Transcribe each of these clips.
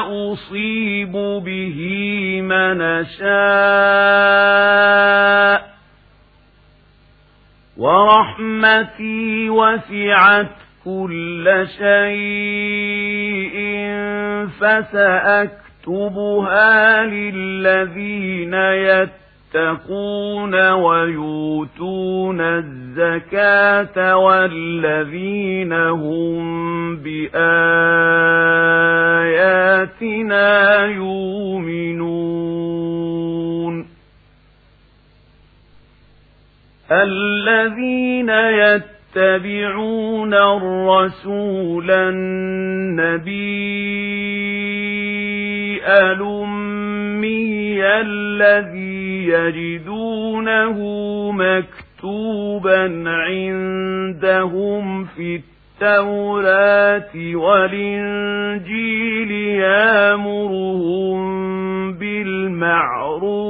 أصيب به من شاء. ورحمتي وسعت كل شيء فسأكتبها للذين يتقون ويؤتون الزكاة والذين هم بآياتنا الذين يتبعون الرسول النبي الأمي الذي يجدونه مكتوبا عندهم في التوراة والإنجيل يامرهم بالمعروف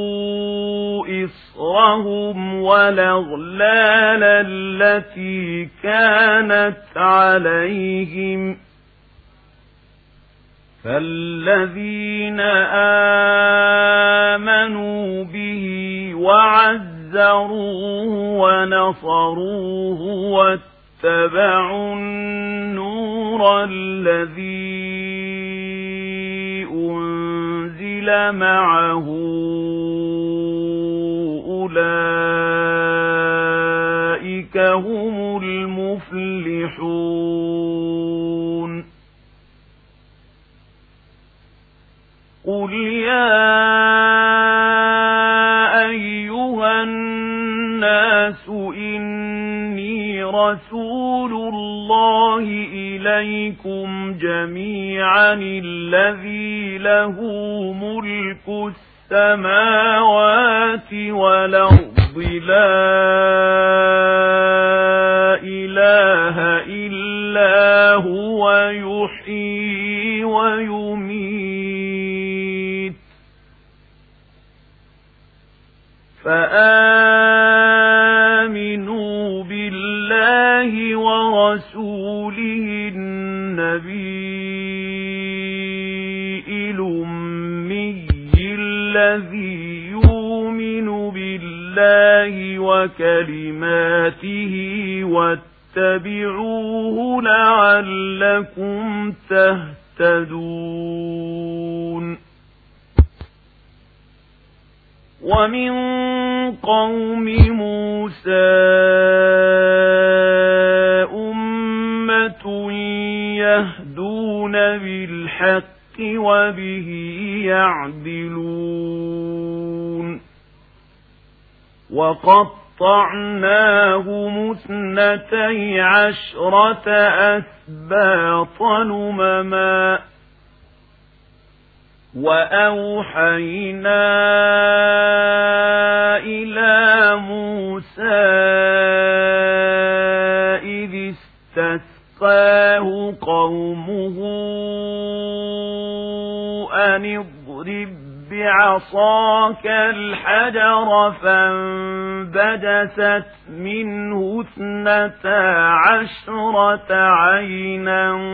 إصرهم والأغلال التي كانت عليهم فالذين آمنوا به وعزروه ونصروه واتبعوا النور الذي أنزل معه أولئك هم المفلحون قل يا أيها الناس إني رسول الله إليكم جميعا الذي له ملك السماوات والأرض لا إله إلا هو يحيي ويميت. فآمنوا بالله ورسوله النبي الذي يؤمن بالله وكلماته واتبعوه لعلكم تهتدون. ومن قوم موسى أمة يهدون بالحق وبه يعدلون. وقطعناه مثنتي عشرة أسباط نمما وأوحينا إلى موسى إذ استسقاه قومه أن اضرب بعصاك الحجر فانبجست منه اثنتا عشرة عينا